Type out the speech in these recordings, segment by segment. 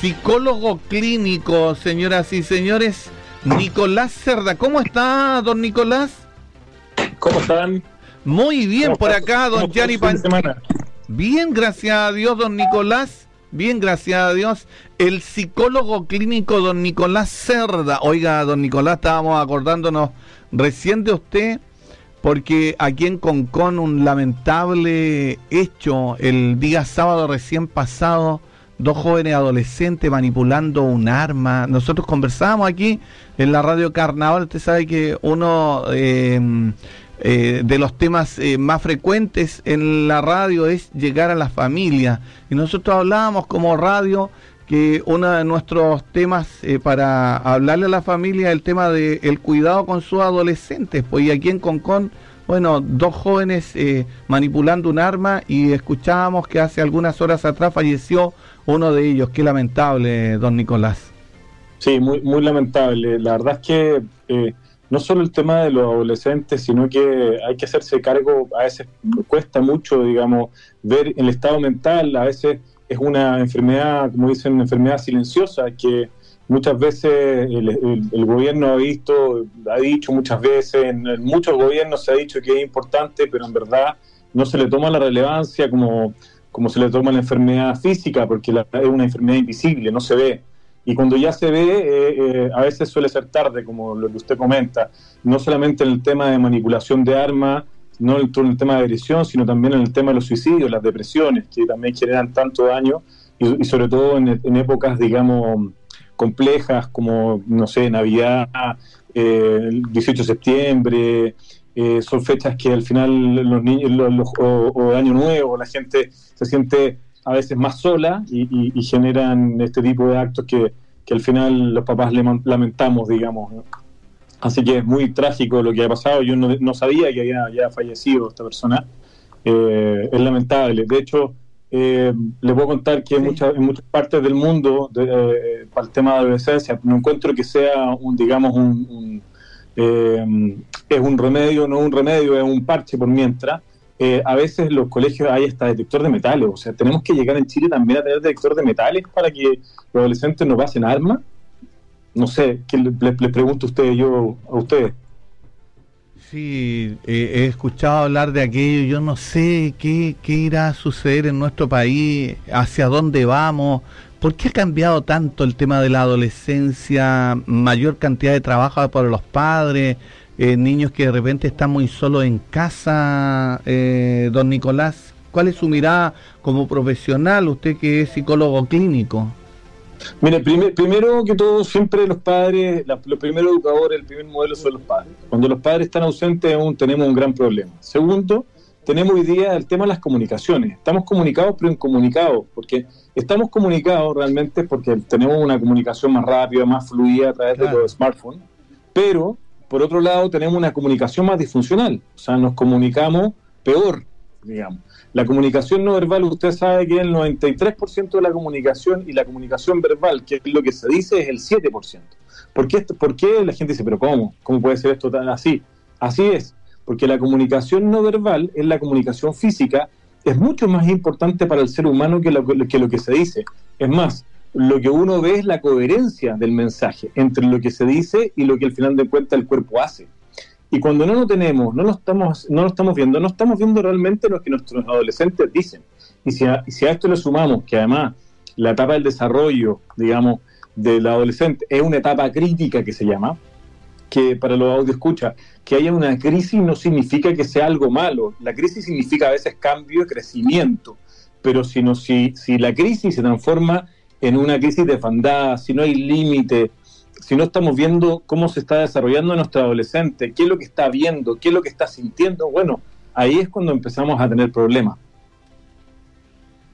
psicólogo clínico, señoras y señores, Nicolás Cerda. ¿Cómo está, don Nicolás? ¿Cómo están? Muy bien por acá, don Gianni Bien, gracias a Dios, don Nicolás. Bien, gracias a Dios. El psicólogo clínico, don Nicolás Cerda. Oiga, don Nicolás, estábamos acordándonos recién de usted, porque aquí en Concón un lamentable hecho el día sábado recién pasado dos jóvenes adolescentes manipulando un arma. Nosotros conversábamos aquí en la radio Carnaval, usted sabe que uno eh, eh, de los temas eh, más frecuentes en la radio es llegar a la familia. Y nosotros hablábamos como radio que uno de nuestros temas para hablarle a la familia es el tema del el cuidado con sus adolescentes. Pues y aquí en Concón, bueno, dos jóvenes manipulando un arma y escuchábamos que hace algunas horas atrás falleció uno de ellos. Qué lamentable, don Nicolás. Sí, muy, muy lamentable. La verdad es que eh, no solo el tema de los adolescentes, sino que hay que hacerse cargo, a veces cuesta mucho, digamos, ver el estado mental, a veces es una enfermedad, como dicen, una enfermedad silenciosa, que muchas veces el, gobierno ha visto, ha dicho muchas veces, en, en, muchos gobiernos se ha dicho que es importante, pero en verdad no se le toma la relevancia como como se le toma la enfermedad física, porque es una enfermedad invisible, no se ve. Y cuando ya se ve, eh, eh, a veces suele ser tarde, como lo que usted comenta, no solamente en el tema de manipulación de armas, no en el tema de agresión, sino también en el tema de los suicidios, las depresiones, que también generan tanto daño, y, sobre todo en, épocas, digamos, complejas como, no sé, Navidad, eh, el 18 de septiembre, eh, son fechas que al final los niños, o, Año Nuevo, la gente se siente a veces más sola y, generan este tipo de actos que, al final los papás le lamentamos, digamos. Así que es muy trágico lo que ha pasado. Yo no, sabía que había, fallecido esta persona. Eh, es lamentable. De hecho, eh, le puedo contar que en, muchas, en muchas partes del mundo, para el tema de adolescencia, no encuentro que sea un, digamos, un eh, es un remedio, no un remedio, es un parche por mientras. Eh, a veces los colegios hay hasta detector de metales, o sea, tenemos que llegar en Chile también a tener detector de metales para que los adolescentes no pasen armas. No sé, ¿qué les le, pregunto a ustedes, yo a ustedes? Sí, he escuchado hablar de aquello, yo no sé qué, qué irá a suceder en nuestro país, hacia dónde vamos, ¿Por qué ha cambiado tanto el tema de la adolescencia? Mayor cantidad de trabajo para los padres, eh, niños que de repente están muy solos en casa. Eh, don Nicolás, ¿cuál es su mirada como profesional, usted que es psicólogo clínico? Mire, primero que todo, siempre los padres, los primeros educadores, el primer modelo son los padres. Cuando los padres están ausentes, aún tenemos un gran problema. Segundo, tenemos hoy día el tema de las comunicaciones. Estamos comunicados, pero incomunicados, porque estamos comunicados realmente porque tenemos una comunicación más rápida, más fluida a través de los smartphones, pero por otro lado tenemos una comunicación más disfuncional, o sea, nos comunicamos peor, digamos. La comunicación no verbal, usted sabe que el 93% de la comunicación y la comunicación verbal, que es lo que se dice, es el 7%. ¿Por qué, ¿Por qué la gente dice, pero cómo? ¿Cómo puede ser esto tan así? Así es, porque la comunicación no verbal es la comunicación física, es mucho más importante para el ser humano que lo que, se dice. Es más, lo que uno ve es la coherencia del mensaje entre lo que se dice y lo que al final de cuentas el cuerpo hace. Y cuando no lo tenemos, no lo estamos, no lo estamos viendo, no estamos viendo realmente lo que nuestros adolescentes dicen. Y si a, si a esto le sumamos que además la etapa del desarrollo, digamos, del adolescente es una etapa crítica que se llama, que para los audio escucha, que haya una crisis no significa que sea algo malo. La crisis significa a veces cambio y crecimiento. Pero si, no, si, si la crisis se transforma en una crisis de fandada, si no hay límite, si no estamos viendo cómo se está desarrollando nuestro adolescente, qué es lo que está viendo, qué es lo que está sintiendo, bueno, ahí es cuando empezamos a tener problemas.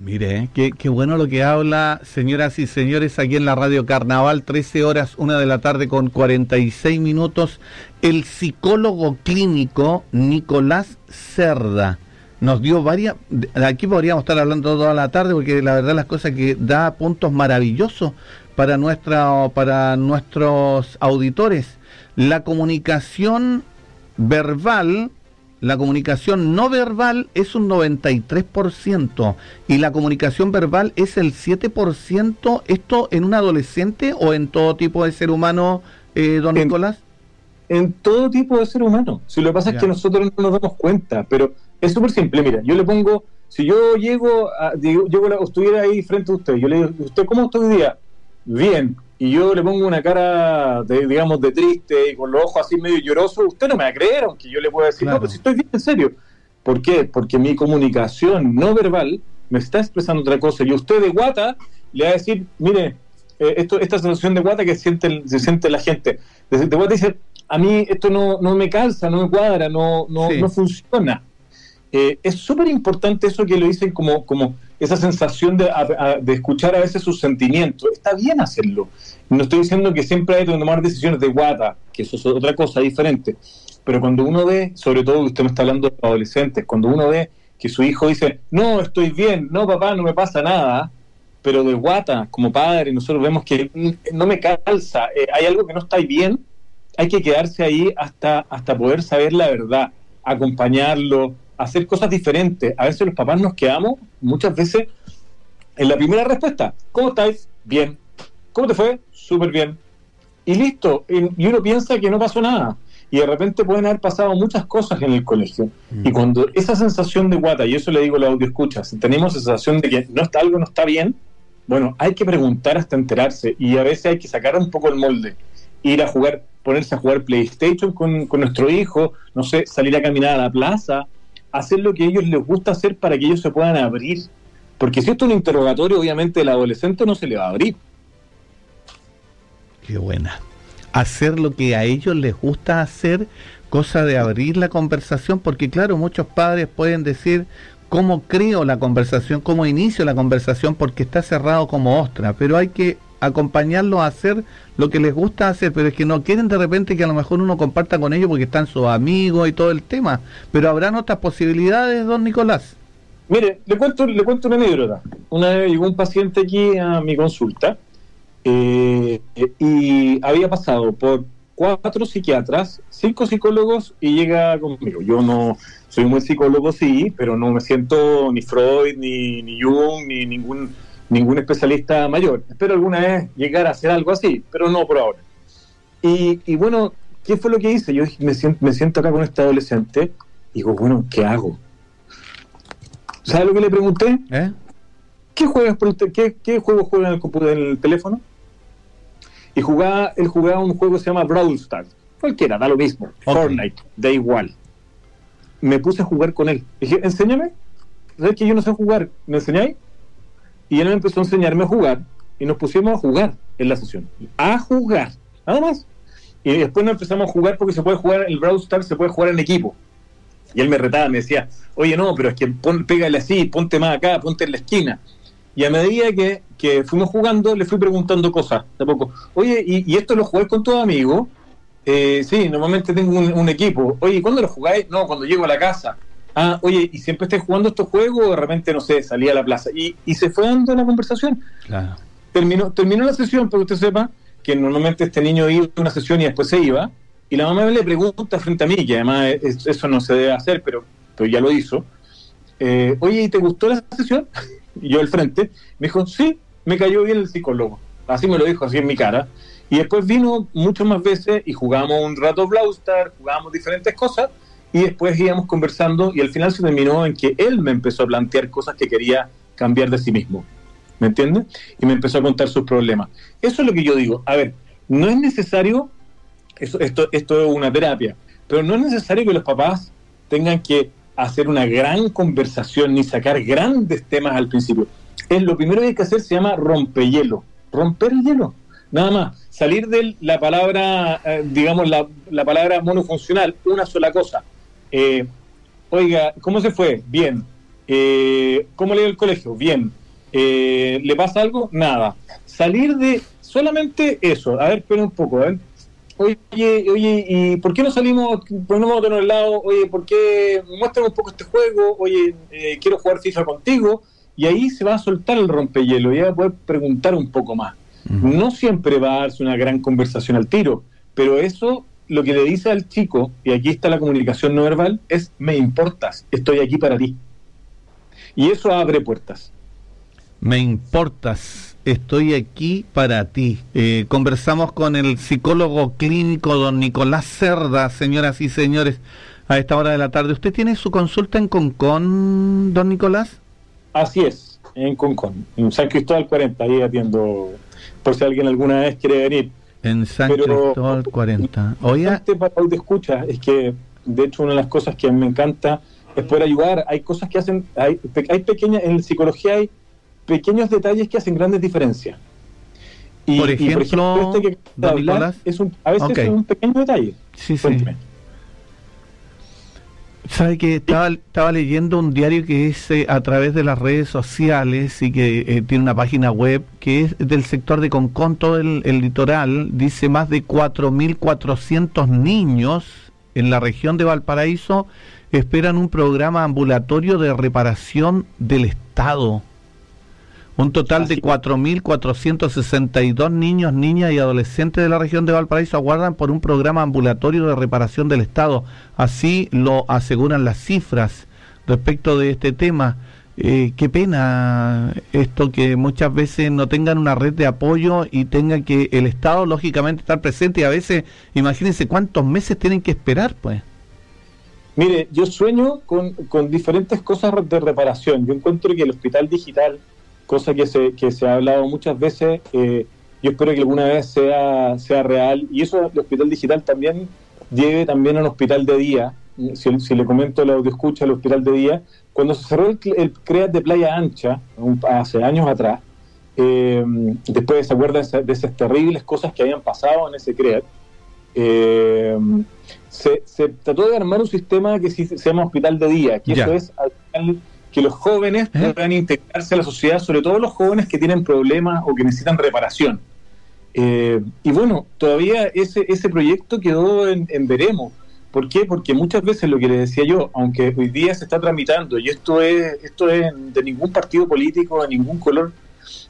Mire, qué, qué, bueno lo que habla, señoras y señores, aquí en la Radio Carnaval, 13 horas, una de la tarde con 46 minutos, el psicólogo clínico Nicolás Cerda nos dio varias, aquí podríamos estar hablando toda la tarde porque la verdad las cosas que da puntos maravillosos para, nuestra, para nuestros auditores. La comunicación verbal la comunicación no verbal es un 93% y la comunicación verbal es el 7%. ¿Esto en un adolescente o en todo tipo de ser humano, eh, don Nicolás? En todo tipo de ser humano. Si lo que pasa es que nosotros no nos damos cuenta, pero es súper simple. Mira, yo le pongo, si yo llego, a, digo, estuviera ahí frente a usted, yo le digo, ¿usted cómo está hoy día? Bien, y yo le pongo una cara, de, digamos, de triste y con los ojos así medio llorosos, usted no me va a creer, aunque yo le pueda decir, no, pero si estoy bien, en serio. ¿Por qué? Porque mi comunicación no verbal me está expresando otra cosa. Y usted de guata le va a decir, mire, eh, esto, esta sensación de guata que siente, se siente la gente. De, de guata dice, a mí esto no, no me calza, no me cuadra, no, no, no funciona. Eh, es súper importante eso que lo dicen como, como esa sensación de, de, escuchar a veces sus sentimientos. Está bien hacerlo. No estoy diciendo que siempre hay que tomar decisiones de guata, que eso es otra cosa diferente. Pero cuando uno ve, sobre todo usted me está hablando de adolescentes, cuando uno ve que su hijo dice, no, estoy bien, no, papá, no me pasa nada, pero de guata, como padre, nosotros vemos que no me calza, eh, hay algo que no está bien, hay que quedarse ahí hasta, hasta poder saber la verdad, acompañarlo, hacer cosas diferentes. A veces los papás nos quedamos muchas veces en la primera respuesta. ¿Cómo estáis? Bien. ¿Cómo te fue? Súper bien. Y listo. Y uno piensa que no pasó nada. Y de repente pueden haber pasado muchas cosas en el colegio. Y cuando esa sensación de guata, y eso le digo a la audio escucha, si tenemos sensación de que no está, algo no está bien, bueno, hay que preguntar hasta enterarse. Y a veces hay que sacar un poco el molde. Ir a jugar, ponerse a jugar PlayStation con, con nuestro hijo, no sé, salir a caminar a la plaza, hacer lo que a ellos les gusta hacer para que ellos se puedan abrir. Porque si esto es un interrogatorio, obviamente el adolescente no se le va a abrir. Qué buena. Hacer lo que a ellos les gusta hacer, cosa de abrir la conversación, porque claro, muchos padres pueden decir cómo creo la conversación, cómo inicio la conversación, porque está cerrado como ostra, pero hay que acompañarlos a hacer lo que les gusta hacer, pero es que no quieren de repente que a lo mejor uno comparta con ellos porque están sus amigos y todo el tema. Pero habrán otras posibilidades, don Nicolás. Mire, le cuento, le cuento una anécdota. Una vez llegó un paciente aquí a mi consulta eh, y había pasado por cuatro psiquiatras, cinco psicólogos y llega conmigo. Yo no soy un psicólogo, sí, pero no me siento ni Freud, ni Jung, ni ningún ningún especialista mayor. Espero alguna vez llegar a hacer algo así, pero no por ahora. Y, bueno, ¿qué fue lo que hice? Yo me siento, me siento acá con este adolescente y digo, bueno, ¿qué hago? ¿Sabes lo que le pregunté? ¿Eh? ¿Qué, juegas por qué, ¿Qué juego juega en el, computador, en el teléfono? Y jugaba, él jugaba un juego que se llama Brawl Stars. Cualquiera, da lo mismo. Fortnite, da igual. Me puse a jugar con él. Dije, enséñame. ¿Sabes que yo no sé jugar? ¿Me enseñáis? Y él empezó a enseñarme a jugar y nos pusimos a jugar en la sesión. A jugar, nada más. Y después nos empezamos a jugar porque se puede jugar, el Brawl Stars se puede jugar en equipo. Y él me retaba, me decía, oye, no, pero es que pon, pégale así, ponte más acá, ponte en la esquina. Y a medida que, que fuimos jugando, le fui preguntando cosas. De poco, oye, ¿y, esto lo jugáis con tu amigo? Eh, sí, normalmente tengo un, equipo. Oye, ¿cuándo lo jugáis? No, cuando llego a la casa ah, oye, ¿y siempre estés jugando estos juegos? De repente, no sé, salía a la plaza. Y, y se fue dando la conversación. Claro. Terminó, terminó la sesión, para que usted sepa que normalmente este niño iba a una sesión y después se iba. Y la mamá le pregunta frente a mí, que además eso no se debe hacer, pero, pero ya lo hizo. Eh, oye, ¿y te gustó la sesión? Y yo al frente, me dijo, sí, me cayó bien el psicólogo. Así me lo dijo, así en mi cara. Y después vino muchas más veces y jugamos un rato Blaustar, jugamos diferentes cosas y después íbamos conversando y al final se terminó en que él me empezó a plantear cosas que quería cambiar de sí mismo. ¿Me entiendes? Y me empezó a contar sus problemas. Eso es lo que yo digo. A ver, no es necesario, esto, esto es una terapia, pero no es necesario que los papás tengan que hacer una gran conversación ni sacar grandes temas al principio. Es lo primero que hay que hacer se llama rompehielo. Romper el hielo. Nada más. Salir de la palabra, eh, digamos, la, la palabra monofuncional, una sola cosa eh, oiga, ¿cómo se fue? Bien. Eh, ¿Cómo le dio el colegio? Bien. Eh, ¿Le pasa algo? Nada. Salir de solamente eso. A ver, espera un poco. A ver. Oye, oye, ¿y por qué no salimos? ¿Por qué no vamos a tener el lado? Oye, ¿por qué? Muéstrame un poco este juego. Oye, eh, quiero jugar FIFA contigo. Y ahí se va a soltar el rompehielo y va a poder preguntar un poco más. No siempre va a darse una gran conversación al tiro, pero eso lo que le dice al chico, y aquí está la comunicación no verbal, es me importas, estoy aquí para ti. Y eso abre puertas. Me importas, estoy aquí para ti. Eh, conversamos con el psicólogo clínico don Nicolás Cerda, señoras y señores, a esta hora de la tarde. ¿Usted tiene su consulta en Concon, don Nicolás? Así es, en Concon, en San Cristóbal 40, ahí atiendo, por si alguien alguna vez quiere venir. En San Cristóbal 40. Oiga. para te escucha es que, de hecho, una de las cosas que me encanta es poder ayudar. Hay cosas que hacen, hay, hay pequeñas, en psicología hay pequeños detalles que hacen grandes diferencias. Y, por ejemplo, este que es un, a veces es un pequeño detalle. Sí, sí. Sabe que estaba, estaba leyendo un diario que es eh, a través de las redes sociales y que eh, tiene una página web que es del sector de Concón, todo el, litoral. Dice más de 4.400 niños en la región de Valparaíso esperan un programa ambulatorio de reparación del Estado. Un total de 4.462 niños, niñas y adolescentes de la región de Valparaíso aguardan por un programa ambulatorio de reparación del Estado. Así lo aseguran las cifras respecto de este tema. Eh, qué pena esto que muchas veces no tengan una red de apoyo y tenga que el Estado lógicamente estar presente y a veces imagínense cuántos meses tienen que esperar pues. Mire, yo sueño con, con diferentes cosas de reparación. Yo encuentro que el hospital digital cosa que se, que se ha hablado muchas veces. Eh, yo espero que alguna vez sea, sea real. Y eso el hospital digital también lleve también a un hospital de día. Si, le comento la audio escucha el hospital de día, cuando se cerró el, el CREAT de Playa Ancha, hace años atrás, eh, después se acuerda de, esas terribles cosas que habían pasado en ese CREAT, eh, se, se, trató de armar un sistema que se llama hospital de día, que eso es que los jóvenes ¿Eh? puedan integrarse a la sociedad, sobre todo los jóvenes que tienen problemas o que necesitan reparación. Eh, y bueno, todavía ese, ese proyecto quedó en, veremos. ¿Por qué? Porque muchas veces lo que les decía yo, aunque hoy día se está tramitando, y esto es, esto es de ningún partido político, de ningún color,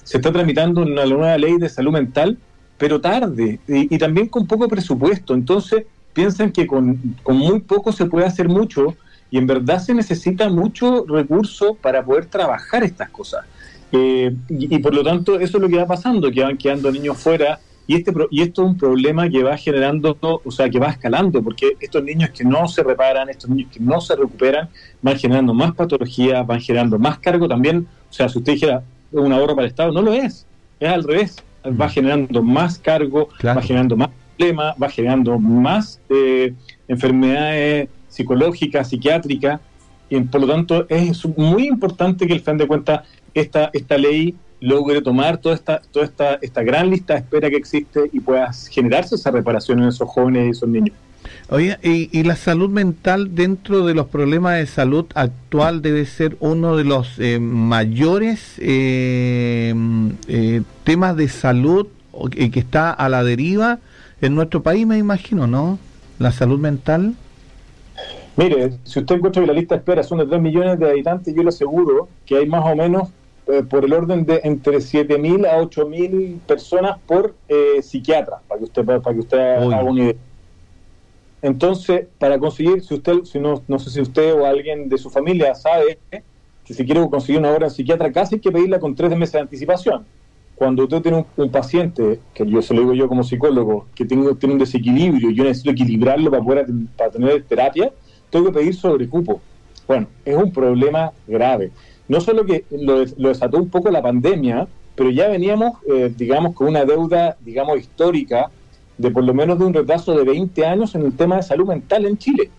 se está tramitando una nueva ley de salud mental, pero tarde y, también con poco presupuesto. Entonces piensan que con, con muy poco se puede hacer mucho y en verdad se necesita mucho recurso para poder trabajar estas cosas. Eh, y, por lo tanto, eso es lo que va pasando, que van quedando niños fuera. Y, este, y esto es un problema que va generando, o sea, que va escalando, porque estos niños que no se reparan, estos niños que no se recuperan, van generando más patologías, van generando más cargo también. O sea, si usted dijera un ahorro para el Estado, no lo es, es al revés. Va generando más cargo, va generando más problemas, va generando más eh, enfermedades psicológica, psiquiátrica, y por lo tanto es muy importante que el fin de cuentas esta, esta ley logre tomar toda esta, toda esta, esta gran lista de espera que existe y pueda generarse esa reparación en esos jóvenes y esos niños. Oye, y, la salud mental dentro de los problemas de salud actual debe ser uno de los eh, mayores eh, eh, temas de salud que está a la deriva en nuestro país, me imagino, ¿no? La salud mental. Mire, si usted encuentra que la lista de espera son de 3 millones de habitantes, yo le aseguro que hay más o menos eh, por el orden de entre 7.000 a 8.000 personas por eh, psiquiatra, para que usted, para que usted haga una idea. Entonces, para conseguir, si usted, si no, no sé si usted o alguien de su familia sabe que si quiere conseguir una hora de psiquiatra, casi hay que pedirla con tres meses de anticipación. Cuando usted tiene un, paciente, que yo se lo digo yo como psicólogo, que tiene, tiene un desequilibrio y yo necesito equilibrarlo para poder para tener terapia, tengo que pedir sobre cupo. Bueno, es un problema grave. No solo que lo, desató un poco la pandemia, pero ya veníamos, eh, digamos, con una deuda, digamos, histórica de por lo menos de un retraso de 20 años en el tema de salud mental en Chile.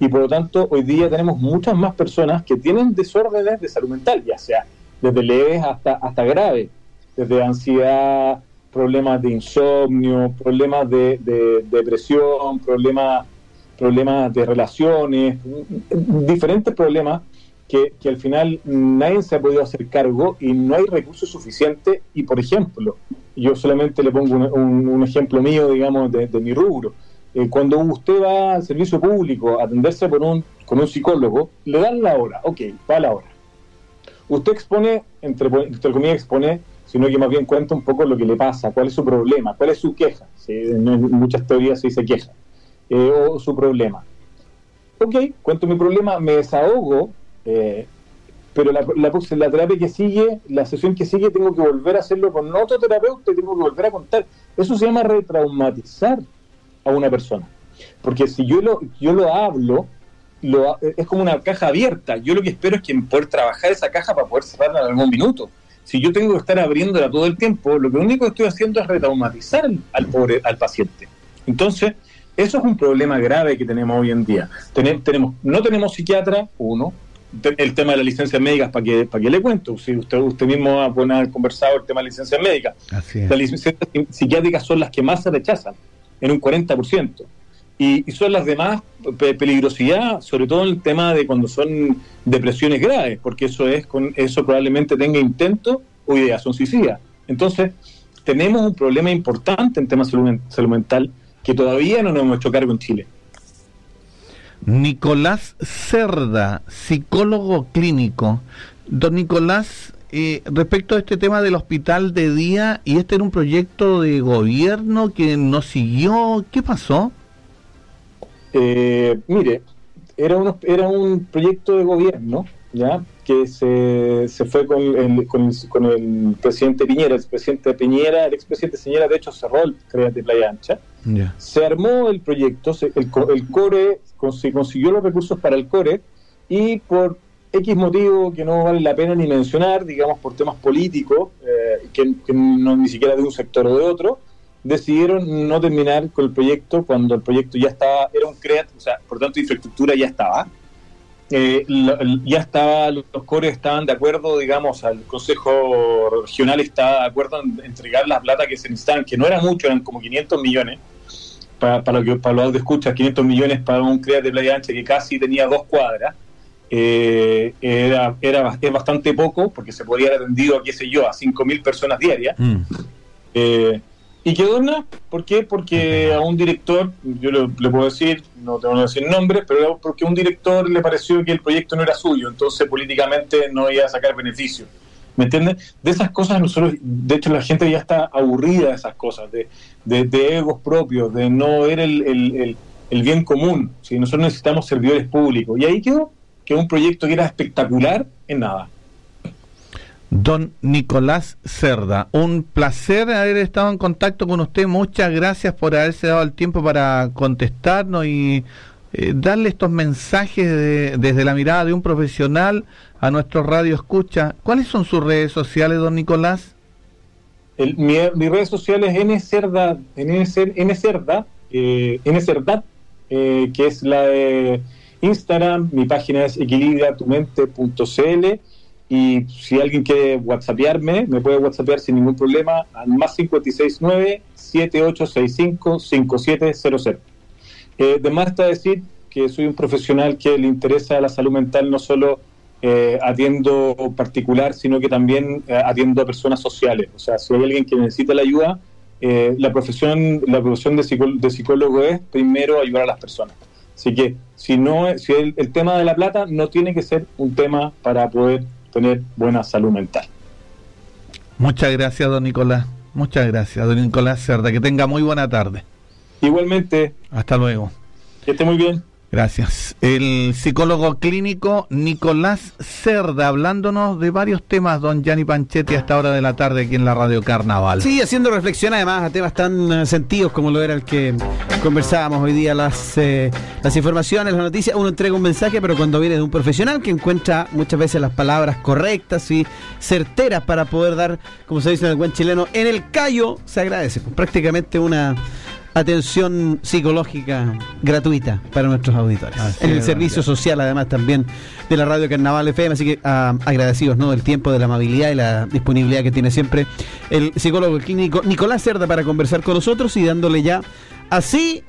Y por lo tanto, hoy día tenemos muchas más personas que tienen desórdenes de salud mental, ya sea desde leves hasta, hasta graves, desde ansiedad, problemas de insomnio, problemas de depresión, problemas problemas de relaciones, diferentes problemas que, al final nadie se ha podido hacer cargo y no hay recursos suficientes. Y, por ejemplo, yo solamente le pongo un, ejemplo mío, digamos, de, mi rubro. Eh, cuando usted va al servicio público a atenderse por un, con un psicólogo, le dan la hora, ok, va la hora. Usted expone, entre comillas expone, sino que más bien cuenta un poco lo que le pasa, cuál es su problema, cuál es su queja. en muchas teorías se dice queja eh, o su problema. Ok, cuento mi problema, me desahogo, eh, pero la, terapia que sigue, la sesión que sigue, tengo que volver a hacerlo con otro terapeuta y tengo que volver a contar. Eso se llama retraumatizar a una persona. Porque si yo lo, yo lo hablo, lo, es como una caja abierta. Yo lo que espero es que poder trabajar esa caja para poder cerrarla en algún minuto. Si yo tengo que estar abriéndola todo el tiempo, lo que único que estoy haciendo es retraumatizar al pobre, al paciente. Entonces, eso es un problema grave que tenemos hoy en día. tenemos, no tenemos psiquiatra, uno. El tema de las licencias médicas, ¿para que para que le cuento? Si usted, usted mismo ha, conversado el tema de licencias médicas. Las licencias psiquiátricas son las que más se rechazan, en un 40%. Y, y son las demás peligrosidad, sobre todo en el tema de cuando son depresiones graves, porque eso es con eso probablemente tenga intento o ideación suicida. Entonces, tenemos un problema importante en temas de salud mental que todavía no nos hemos hecho cargo en Chile. Nicolás Cerda, psicólogo clínico. Don Nicolás, eh, respecto a este tema del hospital de día, y este era un proyecto de gobierno que no siguió, ¿qué pasó? Eh, mire, era, era un proyecto de gobierno, ¿ya? que se, se fue con el, con, el, presidente Piñera, el presidente Piñera, el expresidente Piñera, de hecho cerró el de Playa Ancha, se armó el proyecto, el, el core se consiguió los recursos para el core y por X motivo que no vale la pena ni mencionar, digamos por temas políticos, eh, que, no ni siquiera de un sector o de otro, decidieron no terminar con el proyecto cuando el proyecto ya estaba, era un CREAT, o sea, por tanto infraestructura ya estaba, eh, ya estaba, los cores estaban de acuerdo, digamos, al Consejo Regional estaba de acuerdo en entregar la plata que se necesitaban, que no era mucho, eran como 500 millones, para, para lo que para los escuchas, 500 millones para un CREAT de Playa Ancha que casi tenía dos cuadras, eh, era, era es bastante poco, porque se podría haber atendido a, qué sé yo, a 5.000 personas diarias. Mm. Eh, y quedó nada. ¿Por qué? Porque a un director, yo le, puedo decir, no tengo que decir nombre, pero porque a un director le pareció que el proyecto no era suyo, entonces políticamente no iba a sacar beneficio. ¿Me entiendes? De esas cosas nosotros, de hecho la gente ya está aburrida de esas cosas, de, de, egos propios, de no ver el, el, el, bien común. Si nosotros necesitamos servidores públicos. Y ahí quedó que un proyecto que era espectacular en nada. Don Nicolás Cerda, un placer haber estado en contacto con usted. Muchas gracias por haberse dado el tiempo para contestarnos y eh, darle estos mensajes desde la mirada de un profesional a nuestro radio escucha. ¿Cuáles son sus redes sociales, don Nicolás? El, mi, redes sociales es ncerda, ncerda, eh, ncerda eh, que es la de Instagram. Mi página es equilibratumente.cl y si alguien quiere whatsappearme, me puede whatsappear sin ningún problema al más 569-7865-5700. Eh, de más está decir que soy un profesional que le interesa la salud mental, no solo eh, atiendo particular, sino que también eh, atiendo a personas sociales. O sea, si hay alguien que necesita la ayuda, la profesión, la profesión de, de, psicólogo es primero ayudar a las personas. Así que si no, si el tema de la plata no tiene que ser un tema para poder tener buena salud mental. Muchas gracias, don Nicolás. Muchas gracias, don Nicolás Cerda. Que tenga muy buena tarde. Igualmente. Hasta luego. Que esté muy bien. Gracias. El psicólogo clínico Nicolás Cerda, hablándonos de varios temas, don Gianni Panchetti, a esta hora de la tarde aquí en la Radio Carnaval. Sí, haciendo reflexión además a temas tan eh, sentidos como lo era el que conversábamos hoy día, las, eh, las informaciones, las noticias. Uno entrega un mensaje, pero cuando viene de un profesional que encuentra muchas veces las palabras correctas y certeras para poder dar, como se dice en el buen chileno, en el callo, se agradece. Pues, prácticamente una atención psicológica gratuita para nuestros auditores. en el servicio social, además, también de la Radio Carnaval FM. Así que ah, agradecidos ¿no? del tiempo, de la amabilidad y la disponibilidad que tiene siempre el psicólogo clínico Nicolás Cerda para conversar con nosotros y dándole ya así.